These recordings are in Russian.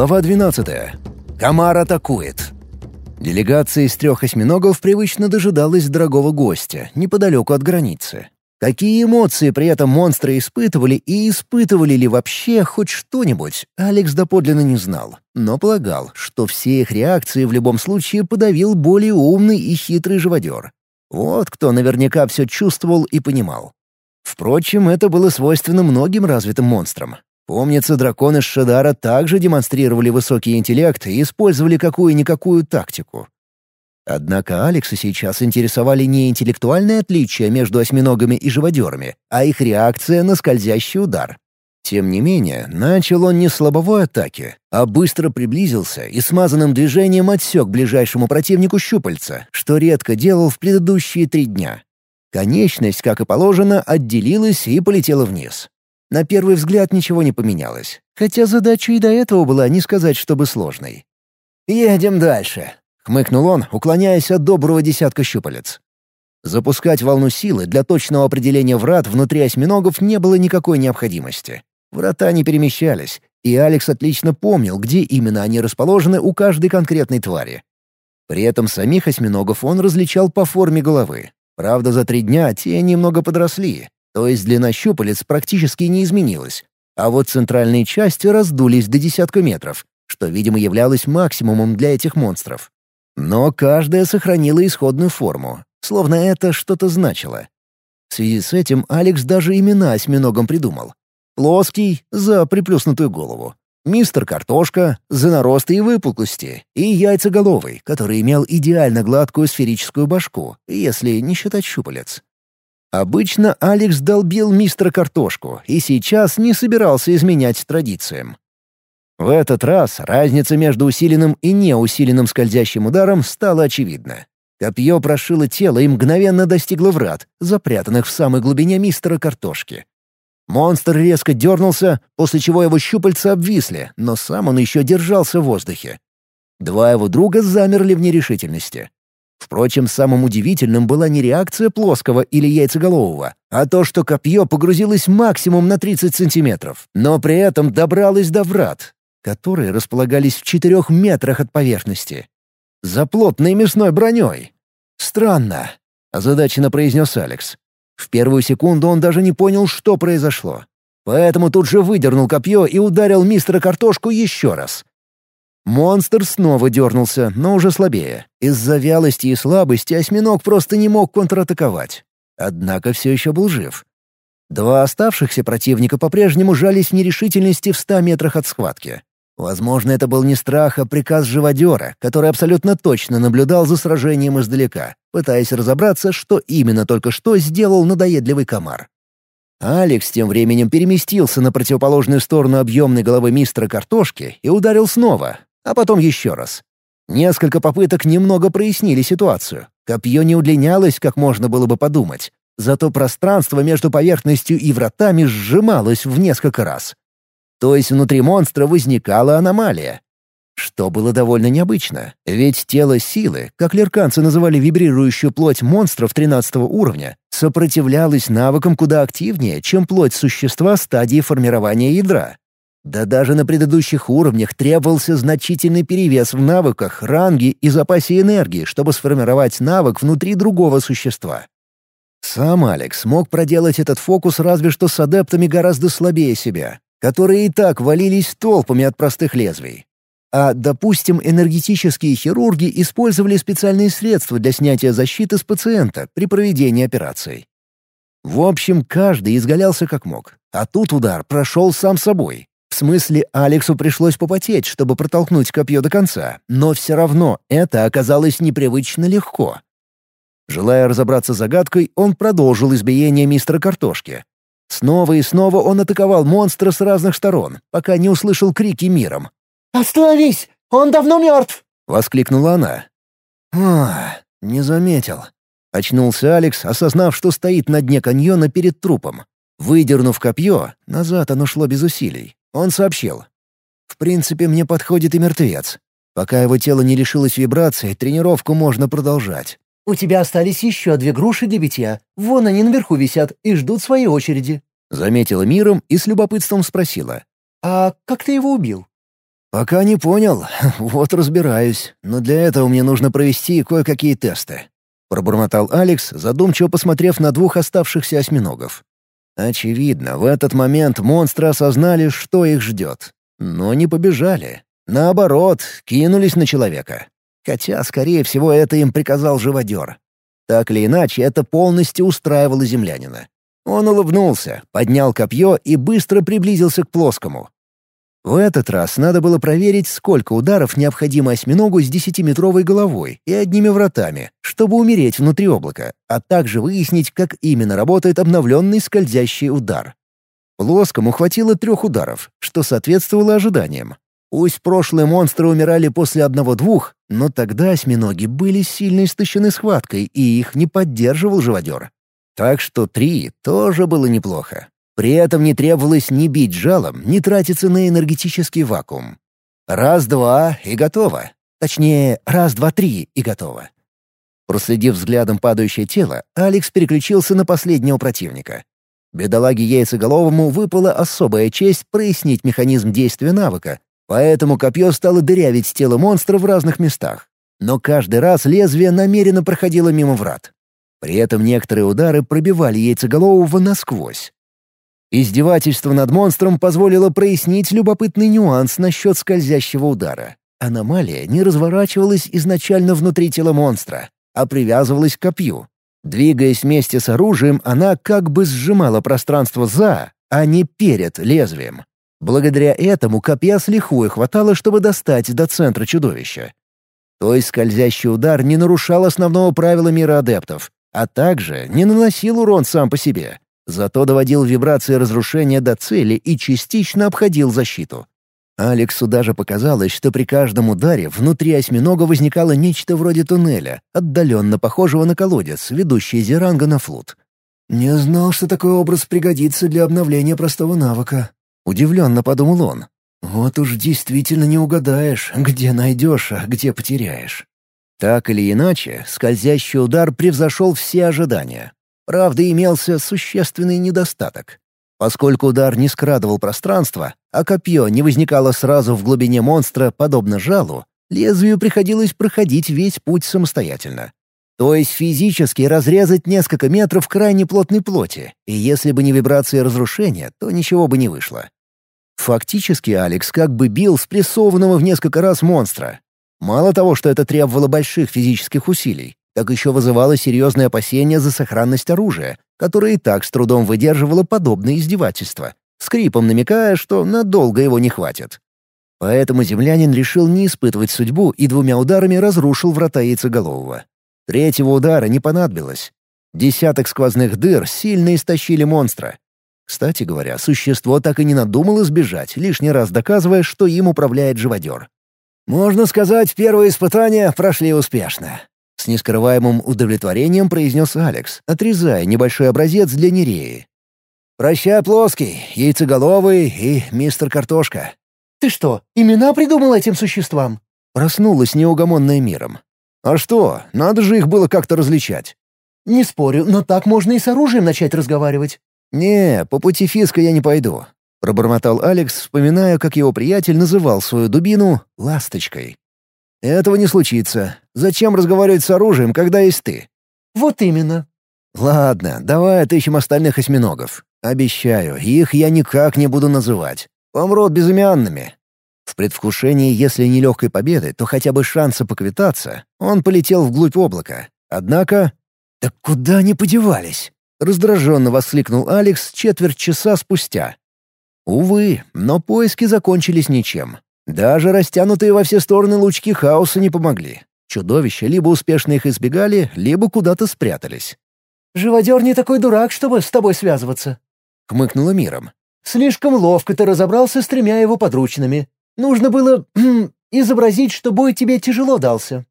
Глава 12. Комар атакует. Делегация из трех осьминогов привычно дожидалась дорогого гостя, неподалеку от границы. Какие эмоции при этом монстры испытывали и испытывали ли вообще хоть что-нибудь, Алекс доподлинно не знал, но полагал, что все их реакции в любом случае подавил более умный и хитрый живодер. Вот кто наверняка все чувствовал и понимал. Впрочем, это было свойственно многим развитым монстрам. Помнится, драконы Шадара также демонстрировали высокий интеллект и использовали какую-никакую тактику. Однако Алекса сейчас интересовали не интеллектуальные отличия между осьминогами и живодерами, а их реакция на скользящий удар. Тем не менее, начал он не с атаки, а быстро приблизился и смазанным движением отсек ближайшему противнику щупальца, что редко делал в предыдущие три дня. Конечность, как и положено, отделилась и полетела вниз. На первый взгляд ничего не поменялось, хотя задача и до этого была не сказать, чтобы сложной. «Едем дальше», — хмыкнул он, уклоняясь от доброго десятка щупалец. Запускать волну силы для точного определения врат внутри осьминогов не было никакой необходимости. Врата не перемещались, и Алекс отлично помнил, где именно они расположены у каждой конкретной твари. При этом самих осьминогов он различал по форме головы. Правда, за три дня те немного подросли, то есть длина щупалец практически не изменилась, а вот центральные части раздулись до десятка метров, что, видимо, являлось максимумом для этих монстров. Но каждая сохранила исходную форму, словно это что-то значило. В связи с этим Алекс даже имена осьминогам придумал. Плоский — за приплюснутую голову. Мистер Картошка — за наросты и выпуклости. И Яйцеголовый, который имел идеально гладкую сферическую башку, если не считать щупалец. Обычно Алекс долбил мистера Картошку и сейчас не собирался изменять традициям. В этот раз разница между усиленным и неусиленным скользящим ударом стала очевидна. Копье прошило тело и мгновенно достигло врат, запрятанных в самой глубине мистера Картошки. Монстр резко дернулся, после чего его щупальца обвисли, но сам он еще держался в воздухе. Два его друга замерли в нерешительности. Впрочем, самым удивительным была не реакция плоского или яйцеголового, а то, что копье погрузилось максимум на 30 сантиметров, но при этом добралось до врат, которые располагались в четырех метрах от поверхности. За плотной мясной броней. «Странно», — озадаченно произнес Алекс. В первую секунду он даже не понял, что произошло. Поэтому тут же выдернул копье и ударил мистера Картошку еще раз. Монстр снова дернулся, но уже слабее. Из-за вялости и слабости осьминог просто не мог контратаковать. Однако все еще был жив. Два оставшихся противника по-прежнему жались в нерешительности в ста метрах от схватки. Возможно, это был не страх, а приказ живодера, который абсолютно точно наблюдал за сражением издалека, пытаясь разобраться, что именно только что сделал надоедливый комар. Алекс тем временем переместился на противоположную сторону объемной головы мистера Картошки и ударил снова, а потом еще раз. Несколько попыток немного прояснили ситуацию. Копье не удлинялось, как можно было бы подумать. Зато пространство между поверхностью и вратами сжималось в несколько раз. То есть внутри монстра возникала аномалия. Что было довольно необычно, ведь тело силы, как лерканцы называли вибрирующую плоть монстров 13 уровня, сопротивлялось навыкам куда активнее, чем плоть существа стадии формирования ядра. Да даже на предыдущих уровнях требовался значительный перевес в навыках, ранге и запасе энергии, чтобы сформировать навык внутри другого существа. Сам Алекс мог проделать этот фокус разве что с адептами гораздо слабее себя, которые и так валились толпами от простых лезвий. А, допустим, энергетические хирурги использовали специальные средства для снятия защиты с пациента при проведении операций. В общем, каждый изгалялся как мог, а тут удар прошел сам собой. В смысле, Алексу пришлось попотеть, чтобы протолкнуть копье до конца, но все равно это оказалось непривычно легко. Желая разобраться с загадкой, он продолжил избиение мистера Картошки. Снова и снова он атаковал монстра с разных сторон, пока не услышал крики миром. «Остановись! Он давно мертв!» — воскликнула она. «А, не заметил». Очнулся Алекс, осознав, что стоит на дне каньона перед трупом. Выдернув копье, назад оно шло без усилий. Он сообщил. «В принципе, мне подходит и мертвец. Пока его тело не лишилось вибрации, тренировку можно продолжать». «У тебя остались еще две груши для битья. Вон они наверху висят и ждут своей очереди». Заметила миром и с любопытством спросила. «А как ты его убил?» «Пока не понял. Вот разбираюсь. Но для этого мне нужно провести кое-какие тесты». Пробормотал Алекс, задумчиво посмотрев на двух оставшихся осьминогов. Очевидно, в этот момент монстры осознали, что их ждет. Но не побежали. Наоборот, кинулись на человека. Хотя, скорее всего, это им приказал живодер. Так или иначе, это полностью устраивало землянина. Он улыбнулся, поднял копье и быстро приблизился к плоскому. В этот раз надо было проверить, сколько ударов необходимо осьминогу с десятиметровой головой и одними вратами, чтобы умереть внутри облака, а также выяснить, как именно работает обновленный скользящий удар. Плоскому хватило трех ударов, что соответствовало ожиданиям. Пусть прошлые монстры умирали после одного-двух, но тогда осьминоги были сильно истощены схваткой, и их не поддерживал живодер. Так что три тоже было неплохо. При этом не требовалось ни бить жалом, ни тратиться на энергетический вакуум. Раз-два — и готово. Точнее, раз-два-три — и готово. Проследив взглядом падающее тело, Алекс переключился на последнего противника. Бедолаге Яйцеголовому выпала особая честь прояснить механизм действия навыка, поэтому копье стало дырявить тело монстра в разных местах. Но каждый раз лезвие намеренно проходило мимо врат. При этом некоторые удары пробивали Яйцеголового насквозь. Издевательство над монстром позволило прояснить любопытный нюанс насчет скользящего удара. Аномалия не разворачивалась изначально внутри тела монстра, а привязывалась к копью. Двигаясь вместе с оружием, она как бы сжимала пространство за, а не перед лезвием. Благодаря этому копья с лихвой хватало, чтобы достать до центра чудовища. То есть скользящий удар не нарушал основного правила мира адептов, а также не наносил урон сам по себе. Зато доводил вибрации разрушения до цели и частично обходил защиту. Алексу даже показалось, что при каждом ударе внутри осьминога возникало нечто вроде туннеля, отдаленно похожего на колодец, ведущий Зеранга на флут. «Не знал, что такой образ пригодится для обновления простого навыка», — удивленно подумал он. «Вот уж действительно не угадаешь, где найдешь, а где потеряешь». Так или иначе, скользящий удар превзошел все ожидания. Правда, имелся существенный недостаток. Поскольку удар не скрадывал пространство, а копье не возникало сразу в глубине монстра, подобно жалу, лезвию приходилось проходить весь путь самостоятельно. То есть физически разрезать несколько метров крайне плотной плоти, и если бы не вибрации разрушения, то ничего бы не вышло. Фактически Алекс как бы бил спрессованного в несколько раз монстра. Мало того, что это требовало больших физических усилий, так еще вызывало серьезные опасения за сохранность оружия, которое и так с трудом выдерживало подобные издевательства, скрипом намекая, что надолго его не хватит. Поэтому землянин решил не испытывать судьбу и двумя ударами разрушил врата яйцеголового. Третьего удара не понадобилось. Десяток сквозных дыр сильно истощили монстра. Кстати говоря, существо так и не надумало сбежать, лишний раз доказывая, что им управляет живодер. Можно сказать, первые испытания прошли успешно. С нескрываемым удовлетворением произнес Алекс, отрезая небольшой образец для Нереи. «Прощай, плоский, яйцеголовый и мистер Картошка». «Ты что, имена придумал этим существам?» Проснулась неугомонная миром. «А что, надо же их было как-то различать». «Не спорю, но так можно и с оружием начать разговаривать». «Не, по пути Фиска я не пойду», — пробормотал Алекс, вспоминая, как его приятель называл свою дубину «ласточкой». «Этого не случится. Зачем разговаривать с оружием, когда есть ты?» «Вот именно». «Ладно, давай отыщем остальных осьминогов. Обещаю, их я никак не буду называть. Помрут безымянными». В предвкушении, если не легкой победы, то хотя бы шанса поквитаться, он полетел вглубь облака. Однако... «Так куда они подевались?» — раздраженно воскликнул Алекс четверть часа спустя. Увы, но поиски закончились ничем. Даже растянутые во все стороны лучки хаоса не помогли. Чудовища либо успешно их избегали, либо куда-то спрятались. «Живодер не такой дурак, чтобы с тобой связываться», — хмыкнула миром. «Слишком ловко ты разобрался с тремя его подручными. Нужно было изобразить, что бой тебе тяжело дался».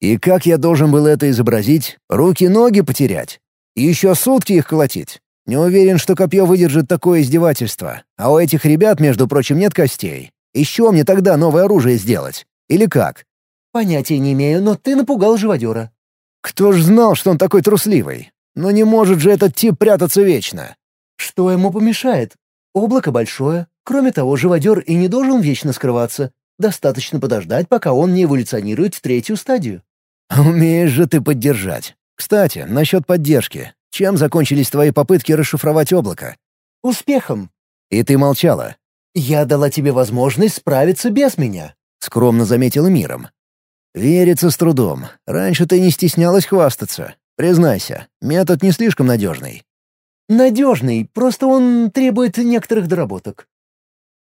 «И как я должен был это изобразить? Руки-ноги потерять? И еще сутки их колотить? Не уверен, что копье выдержит такое издевательство. А у этих ребят, между прочим, нет костей. Еще мне тогда новое оружие сделать? Или как?» «Понятия не имею, но ты напугал живодера». «Кто ж знал, что он такой трусливый? Но не может же этот тип прятаться вечно». «Что ему помешает? Облако большое. Кроме того, живодер и не должен вечно скрываться. Достаточно подождать, пока он не эволюционирует в третью стадию». «Умеешь же ты поддержать. Кстати, насчет поддержки. Чем закончились твои попытки расшифровать облако?» «Успехом». «И ты молчала?» «Я дала тебе возможность справиться без меня», — скромно заметила миром. «Верится с трудом. Раньше ты не стеснялась хвастаться. Признайся, метод не слишком надежный». «Надежный, просто он требует некоторых доработок».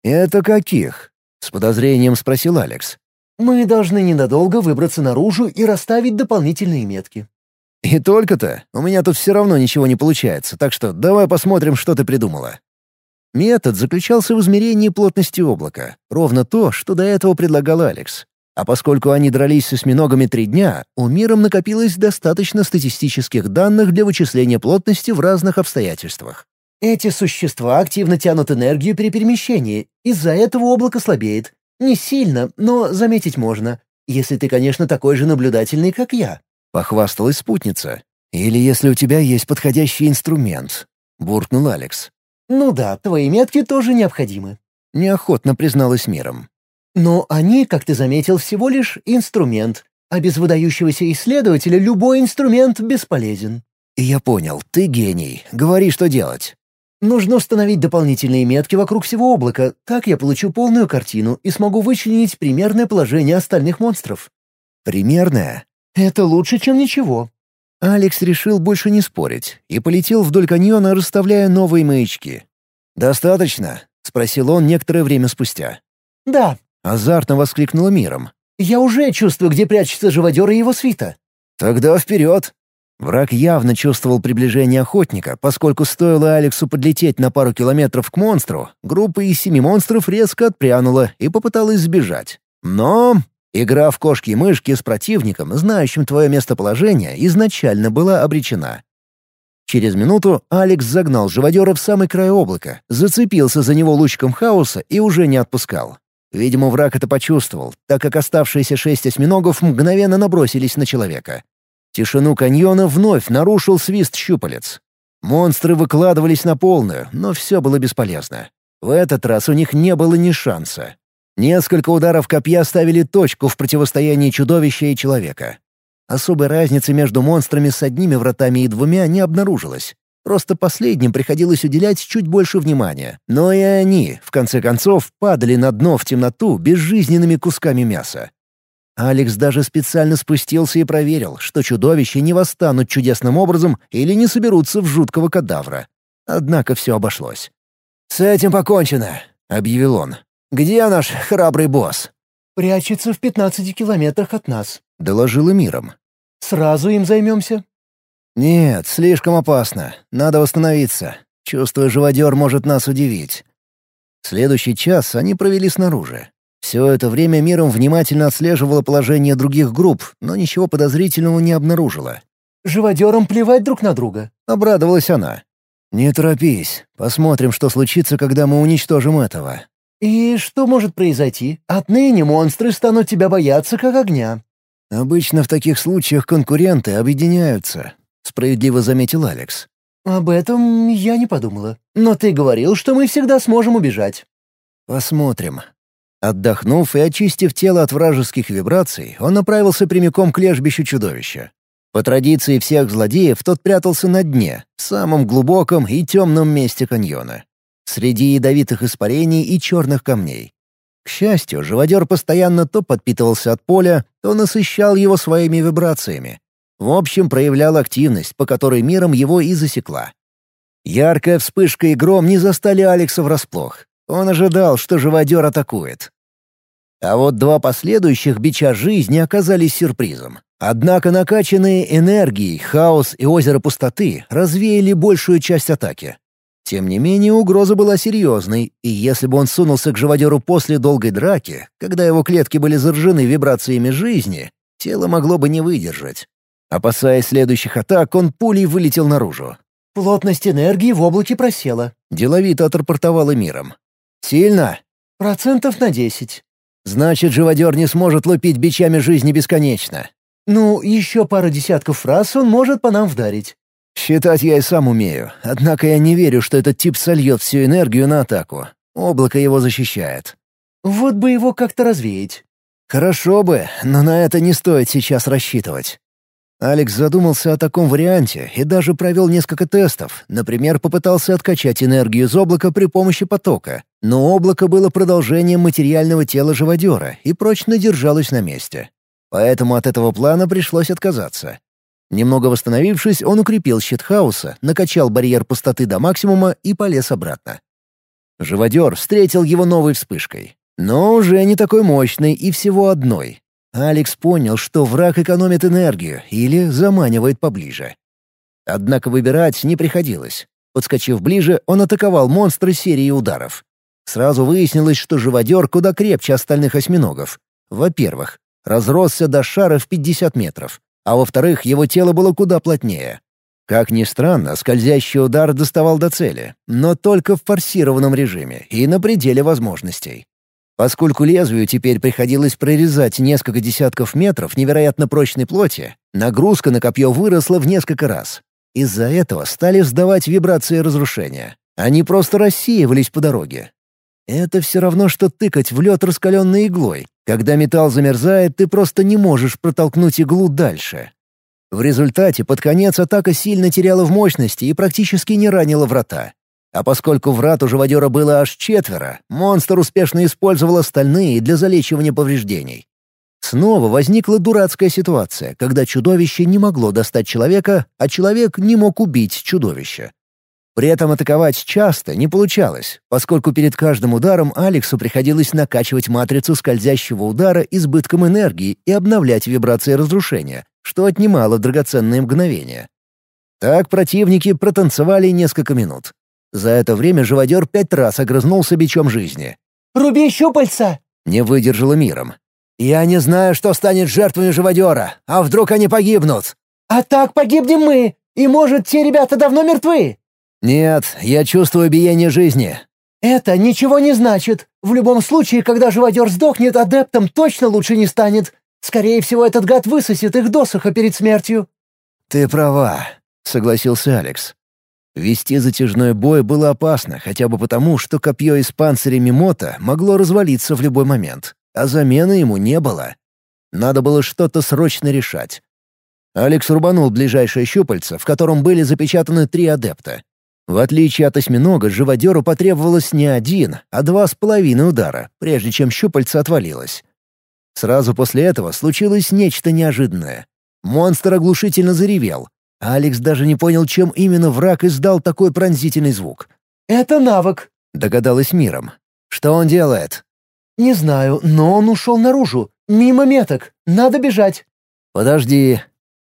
«Это каких?» — с подозрением спросил Алекс. «Мы должны ненадолго выбраться наружу и расставить дополнительные метки». «И только-то? У меня тут все равно ничего не получается, так что давай посмотрим, что ты придумала». Метод заключался в измерении плотности облака, ровно то, что до этого предлагал Алекс. А поскольку они дрались с осьминогами три дня, у миром накопилось достаточно статистических данных для вычисления плотности в разных обстоятельствах. Эти существа активно тянут энергию при перемещении, из-за этого облако слабеет. Не сильно, но заметить можно, если ты, конечно, такой же наблюдательный, как я. Похвасталась спутница. «Или если у тебя есть подходящий инструмент», — буркнул Алекс. «Ну да, твои метки тоже необходимы», — неохотно призналась миром. Но они, как ты заметил, всего лишь инструмент, а без выдающегося исследователя любой инструмент бесполезен. «Я понял, ты гений. Говори, что делать». Нужно установить дополнительные метки вокруг всего облака, так я получу полную картину и смогу вычленить примерное положение остальных монстров. Примерное? Это лучше, чем ничего. Алекс решил больше не спорить и полетел вдоль каньона, расставляя новые маячки. «Достаточно?» — спросил он некоторое время спустя. «Да», Азартно воскликнула миром. «Я уже чувствую, где прячется живодер и его свита». «Тогда вперед!» Враг явно чувствовал приближение охотника, поскольку стоило Алексу подлететь на пару километров к монстру, группа из семи монстров резко отпрянула и попыталась сбежать. Но игра в кошки и мышки с противником, знающим твое местоположение, изначально была обречена. Через минуту Алекс загнал живодера в самый край облака, зацепился за него лучиком хаоса и уже не отпускал. Видимо, враг это почувствовал, так как оставшиеся шесть осьминогов мгновенно набросились на человека. Тишину каньона вновь нарушил свист щупалец. Монстры выкладывались на полную, но все было бесполезно. В этот раз у них не было ни шанса. Несколько ударов копья ставили точку в противостоянии чудовища и человека. Особой разницы между монстрами с одними вратами и двумя не обнаружилось. Просто последним приходилось уделять чуть больше внимания. Но и они, в конце концов, падали на дно в темноту безжизненными кусками мяса. Алекс даже специально спустился и проверил, что чудовища не восстанут чудесным образом или не соберутся в жуткого кадавра. Однако все обошлось. «С этим покончено», — объявил он. «Где наш храбрый босс?» «Прячется в пятнадцати километрах от нас», — доложила миром. «Сразу им займемся?» «Нет, слишком опасно. Надо восстановиться. Чувствую, живодер может нас удивить». Следующий час они провели снаружи. Все это время миром внимательно отслеживало положение других групп, но ничего подозрительного не обнаружила. «Живодерам плевать друг на друга», — обрадовалась она. «Не торопись. Посмотрим, что случится, когда мы уничтожим этого». «И что может произойти? Отныне монстры станут тебя бояться, как огня». «Обычно в таких случаях конкуренты объединяются. — справедливо заметил Алекс. «Об этом я не подумала. Но ты говорил, что мы всегда сможем убежать». «Посмотрим». Отдохнув и очистив тело от вражеских вибраций, он направился прямиком к лежбищу чудовища. По традиции всех злодеев тот прятался на дне, в самом глубоком и темном месте каньона. Среди ядовитых испарений и черных камней. К счастью, живодер постоянно то подпитывался от поля, то насыщал его своими вибрациями, в общем, проявлял активность, по которой миром его и засекла. Яркая вспышка и гром не застали Алекса врасплох. Он ожидал, что живодер атакует. А вот два последующих бича жизни оказались сюрпризом. Однако накачанные энергией, хаос и озеро пустоты развеяли большую часть атаки. Тем не менее, угроза была серьезной, и если бы он сунулся к живодеру после долгой драки, когда его клетки были заражены вибрациями жизни, тело могло бы не выдержать. Опасаясь следующих атак, он пулей вылетел наружу. «Плотность энергии в облаке просела», — деловито отрапортовала миром. «Сильно?» «Процентов на десять». «Значит, живодер не сможет лупить бичами жизни бесконечно». «Ну, еще пара десятков раз он может по нам вдарить». «Считать я и сам умею, однако я не верю, что этот тип сольет всю энергию на атаку. Облако его защищает». Вот бы его как-то развеять. Хорошо бы, но на это не стоит сейчас рассчитывать. Алекс задумался о таком варианте и даже провел несколько тестов. Например, попытался откачать энергию из облака при помощи потока. Но облако было продолжением материального тела живодера и прочно держалось на месте. Поэтому от этого плана пришлось отказаться. Немного восстановившись, он укрепил щит хаоса, накачал барьер пустоты до максимума и полез обратно. Живодер встретил его новой вспышкой. Но уже не такой мощной и всего одной. Алекс понял, что враг экономит энергию или заманивает поближе. Однако выбирать не приходилось. Подскочив ближе, он атаковал монстра серией ударов. Сразу выяснилось, что живодер куда крепче остальных осьминогов. Во-первых, разросся до шара в 50 метров, а во-вторых, его тело было куда плотнее. Как ни странно, скользящий удар доставал до цели, но только в форсированном режиме и на пределе возможностей. Поскольку лезвию теперь приходилось прорезать несколько десятков метров невероятно прочной плоти, нагрузка на копье выросла в несколько раз. Из-за этого стали сдавать вибрации разрушения. Они просто рассеивались по дороге. Это все равно, что тыкать в лед раскаленной иглой. Когда металл замерзает, ты просто не можешь протолкнуть иглу дальше. В результате под конец атака сильно теряла в мощности и практически не ранила врата. А поскольку врат у живодера было аж четверо, монстр успешно использовал остальные для залечивания повреждений. Снова возникла дурацкая ситуация, когда чудовище не могло достать человека, а человек не мог убить чудовище. При этом атаковать часто не получалось, поскольку перед каждым ударом Алексу приходилось накачивать матрицу скользящего удара избытком энергии и обновлять вибрации разрушения, что отнимало драгоценные мгновения. Так противники протанцевали несколько минут. За это время живодер пять раз огрызнулся бичом жизни. «Руби щупальца!» — не выдержала миром. «Я не знаю, что станет жертвами живодера, а вдруг они погибнут?» «А так погибнем мы, и, может, те ребята давно мертвы?» «Нет, я чувствую биение жизни». «Это ничего не значит. В любом случае, когда живодер сдохнет, адептом точно лучше не станет. Скорее всего, этот гад высосет их досуха перед смертью». «Ты права», — согласился Алекс. Вести затяжной бой было опасно хотя бы потому, что копье из панциря Мимота могло развалиться в любой момент, а замены ему не было. Надо было что-то срочно решать. Алекс рубанул ближайшее щупальце, в котором были запечатаны три адепта. В отличие от осьминога, живодеру потребовалось не один, а два с половиной удара, прежде чем щупальце отвалилось. Сразу после этого случилось нечто неожиданное. Монстр оглушительно заревел, Алекс даже не понял, чем именно враг издал такой пронзительный звук. «Это навык», — догадалась миром. «Что он делает?» «Не знаю, но он ушел наружу. Мимо меток. Надо бежать». «Подожди».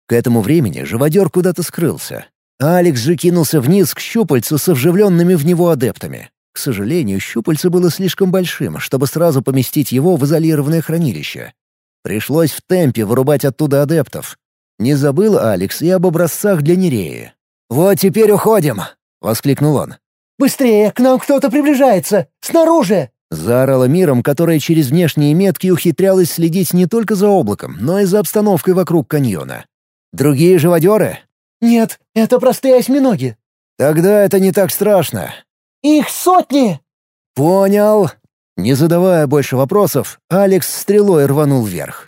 К этому времени живодер куда-то скрылся. Алекс же кинулся вниз к щупальцу с вживленными в него адептами. К сожалению, щупальце было слишком большим, чтобы сразу поместить его в изолированное хранилище. Пришлось в темпе вырубать оттуда адептов. Не забыл Алекс и об образцах для Нереи. «Вот теперь уходим!» — воскликнул он. «Быстрее! К нам кто-то приближается! Снаружи!» Заорала миром, которая через внешние метки ухитрялась следить не только за облаком, но и за обстановкой вокруг каньона. «Другие живодеры?» «Нет, это простые осьминоги». «Тогда это не так страшно». «Их сотни!» «Понял». Не задавая больше вопросов, Алекс стрелой рванул вверх.